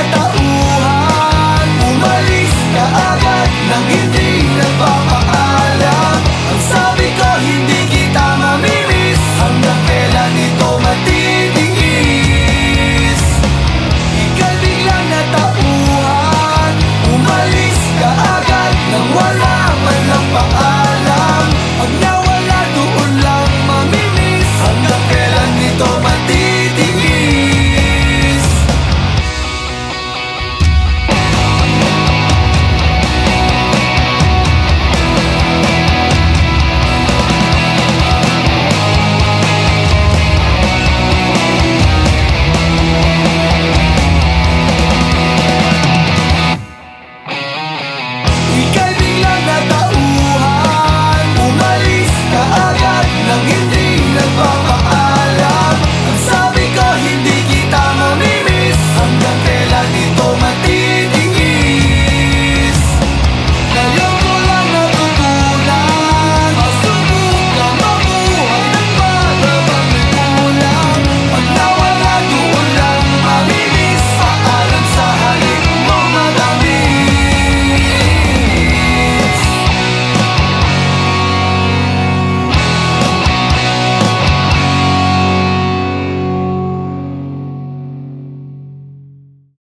plata